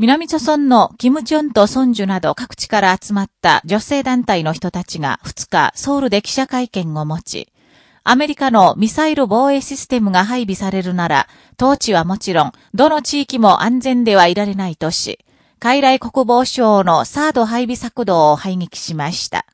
南朝村のキム・チョンとソンジュなど各地から集まった女性団体の人たちが2日ソウルで記者会見を持ち、アメリカのミサイル防衛システムが配備されるなら、統治はもちろん、どの地域も安全ではいられないとし、海来国防省のサード配備策動を排撃しました。